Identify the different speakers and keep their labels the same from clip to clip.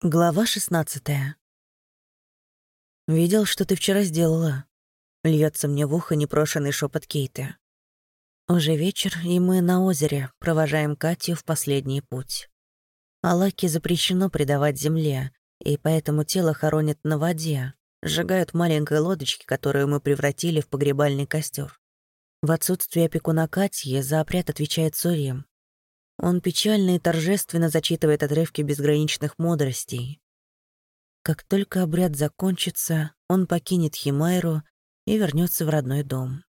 Speaker 1: Глава шестнадцатая. «Видел, что ты вчера сделала?» Льется мне в ухо непрошенный шепот Кейты. Уже вечер, и мы на озере провожаем Катю в последний путь. Алаке запрещено предавать земле, и поэтому тело хоронят на воде, сжигают маленькой лодочке, которую мы превратили в погребальный костер. В отсутствие опекуна Катьи за опряд отвечает Сурим. Он печально и торжественно зачитывает отрывки безграничных мудростей. Как только обряд закончится, он покинет Химайру и вернется в родной дом.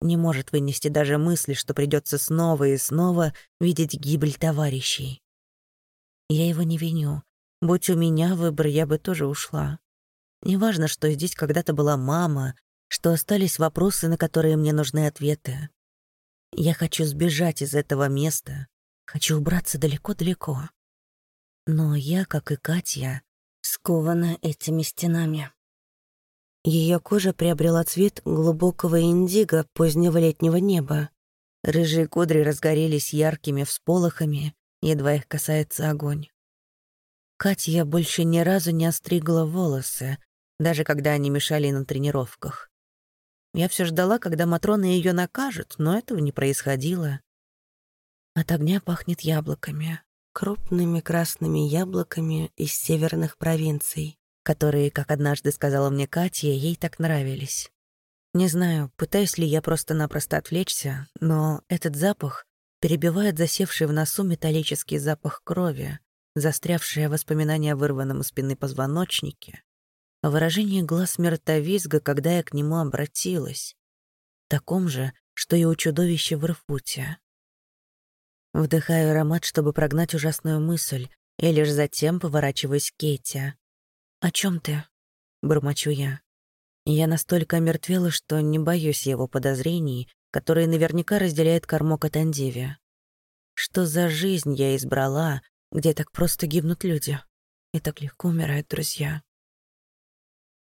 Speaker 1: Не может вынести даже мысли, что придется снова и снова видеть гибель товарищей. Я его не виню. Будь у меня выбор, я бы тоже ушла. Неважно, что здесь когда-то была мама, что остались вопросы, на которые мне нужны ответы. Я хочу сбежать из этого места, Хочу убраться далеко-далеко. Но я, как и Катя, скована этими стенами. Ее кожа приобрела цвет глубокого индиго позднего летнего неба. Рыжие кудри разгорелись яркими всполохами, едва их касается огонь. Катя больше ни разу не остригла волосы, даже когда они мешали на тренировках. Я все ждала, когда Матрона ее накажет, но этого не происходило. От огня пахнет яблоками, крупными красными яблоками из северных провинций, которые, как однажды сказала мне Катя, ей так нравились. Не знаю, пытаюсь ли я просто-напросто отвлечься, но этот запах перебивает засевший в носу металлический запах крови, застрявшее воспоминание о вырванном из спины позвоночнике, о выражении глаз мертовизга, когда я к нему обратилась, таком же, что и у чудовища в Ирфуте. Вдыхаю аромат, чтобы прогнать ужасную мысль, и лишь затем поворачиваюсь к Кейте. «О чем ты?» — бормочу я. Я настолько омертвела, что не боюсь его подозрений, которые наверняка разделяет Кармока Тандиви. Что за жизнь я избрала, где так просто гибнут люди и так легко умирают друзья?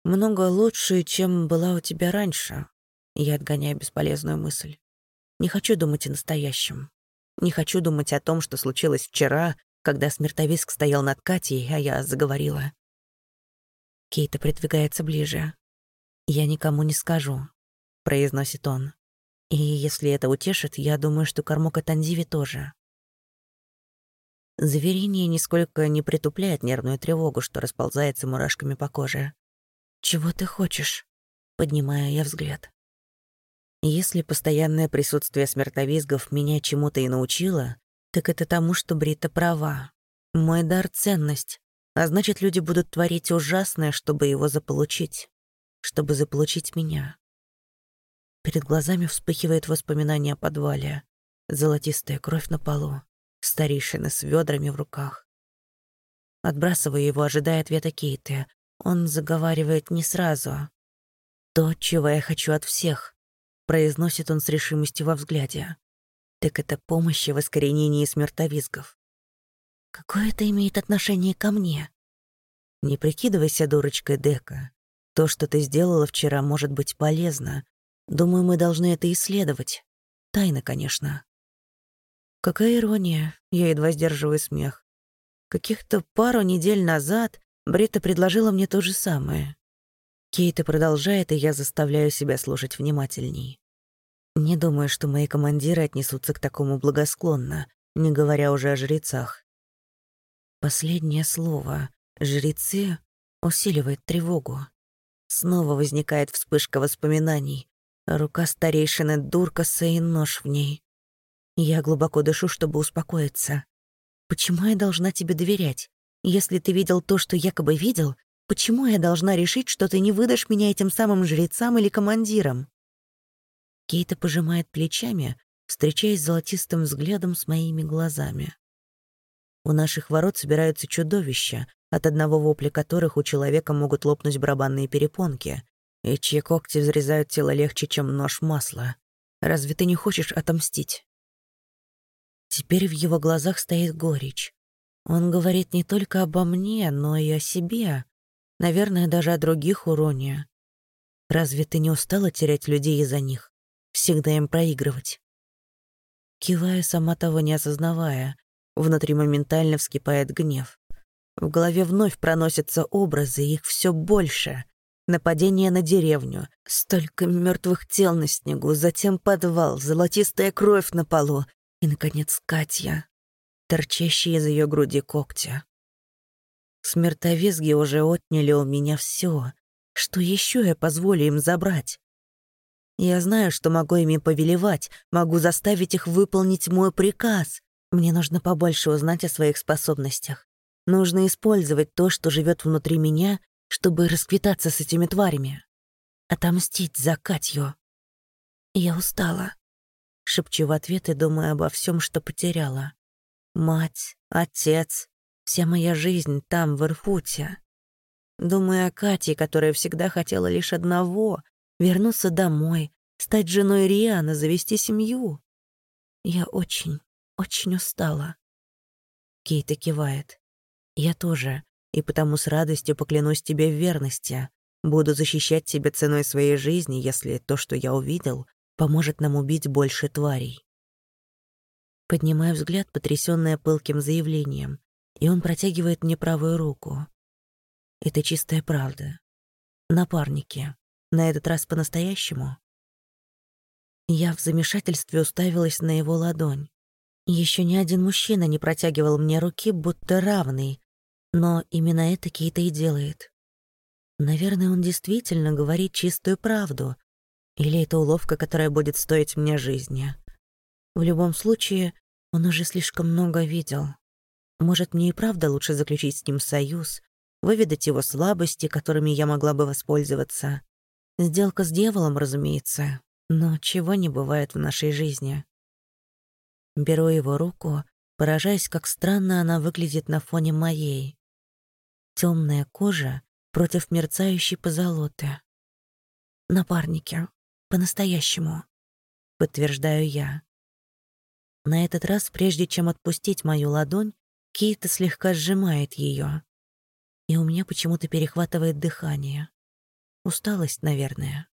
Speaker 1: Много лучше, чем была у тебя раньше. Я отгоняю бесполезную мысль. Не хочу думать о настоящем. Не хочу думать о том, что случилось вчера, когда смертовиск стоял над Катей, а я заговорила. Кейта придвигается ближе. «Я никому не скажу», — произносит он. «И если это утешит, я думаю, что Кармока Танзиви тоже». Заверение нисколько не притупляет нервную тревогу, что расползается мурашками по коже. «Чего ты хочешь?» — поднимая я взгляд. Если постоянное присутствие смертовизгов меня чему-то и научило, так это тому, что Брита права. Мой дар — ценность, а значит, люди будут творить ужасное, чтобы его заполучить, чтобы заполучить меня. Перед глазами вспыхивает воспоминание о подвале, золотистая кровь на полу, старейшины с ведрами в руках. Отбрасывая его, ожидая ответа Кейты, он заговаривает не сразу. То, чего я хочу от всех, произносит он с решимостью во взгляде. Так это помощь в искоренении смертовизгов. Какое это имеет отношение ко мне? Не прикидывайся дурочкой, Дека. То, что ты сделала вчера, может быть полезно. Думаю, мы должны это исследовать. Тайно, конечно. Какая ирония, я едва сдерживаю смех. Каких-то пару недель назад Бретта предложила мне то же самое. Кейта продолжает, и я заставляю себя слушать внимательней. Не думаю, что мои командиры отнесутся к такому благосклонно, не говоря уже о жрецах. Последнее слово «жрецы» усиливает тревогу. Снова возникает вспышка воспоминаний. Рука старейшины Дуркаса и нож в ней. Я глубоко дышу, чтобы успокоиться. Почему я должна тебе доверять? Если ты видел то, что якобы видел, почему я должна решить, что ты не выдашь меня этим самым жрецам или командирам? Кейта пожимает плечами, встречаясь золотистым взглядом с моими глазами. У наших ворот собираются чудовища, от одного вопля которых у человека могут лопнуть барабанные перепонки, и чьи когти взрезают тело легче, чем нож масла. Разве ты не хочешь отомстить? Теперь в его глазах стоит горечь. Он говорит не только обо мне, но и о себе. Наверное, даже о других уроне. Разве ты не устала терять людей из-за них? Всегда им проигрывать. Кивая, сама того не осознавая, внутри моментально вскипает гнев. В голове вновь проносятся образы, их все больше. Нападение на деревню, столько мертвых тел на снегу, затем подвал, золотистая кровь на полу и, наконец, Катя, торчащие из ее груди когтя. Смертовизги уже отняли у меня все. Что еще я позволю им забрать? Я знаю, что могу ими повелевать, могу заставить их выполнить мой приказ. Мне нужно побольше узнать о своих способностях. Нужно использовать то, что живет внутри меня, чтобы расквитаться с этими тварями. Отомстить за Катью. Я устала. Шепчу в ответ и думаю обо всем, что потеряла. Мать, отец, вся моя жизнь там, в Ирфуте. Думаю о Кате, которая всегда хотела лишь одного — вернуться домой, стать женой Риана, завести семью. Я очень, очень устала. Кейта кивает. Я тоже, и потому с радостью поклянусь тебе в верности. Буду защищать тебя ценой своей жизни, если то, что я увидел, поможет нам убить больше тварей. Поднимаю взгляд, потрясённая пылким заявлением, и он протягивает мне правую руку. Это чистая правда. Напарники. На этот раз по-настоящему. Я в замешательстве уставилась на его ладонь. Еще ни один мужчина не протягивал мне руки, будто равный, но именно это Кейта и делает. Наверное, он действительно говорит чистую правду, или это уловка, которая будет стоить мне жизни? В любом случае, он уже слишком много видел. Может, мне и правда лучше заключить с ним союз, выведать его слабости, которыми я могла бы воспользоваться. Сделка с дьяволом, разумеется, но чего не бывает в нашей жизни. Беру его руку, поражаясь, как странно она выглядит на фоне моей. Темная кожа против мерцающей позолоты. Напарники. По-настоящему. Подтверждаю я. На этот раз, прежде чем отпустить мою ладонь, Кейта слегка сжимает ее, И у меня почему-то перехватывает дыхание. Усталость, наверное.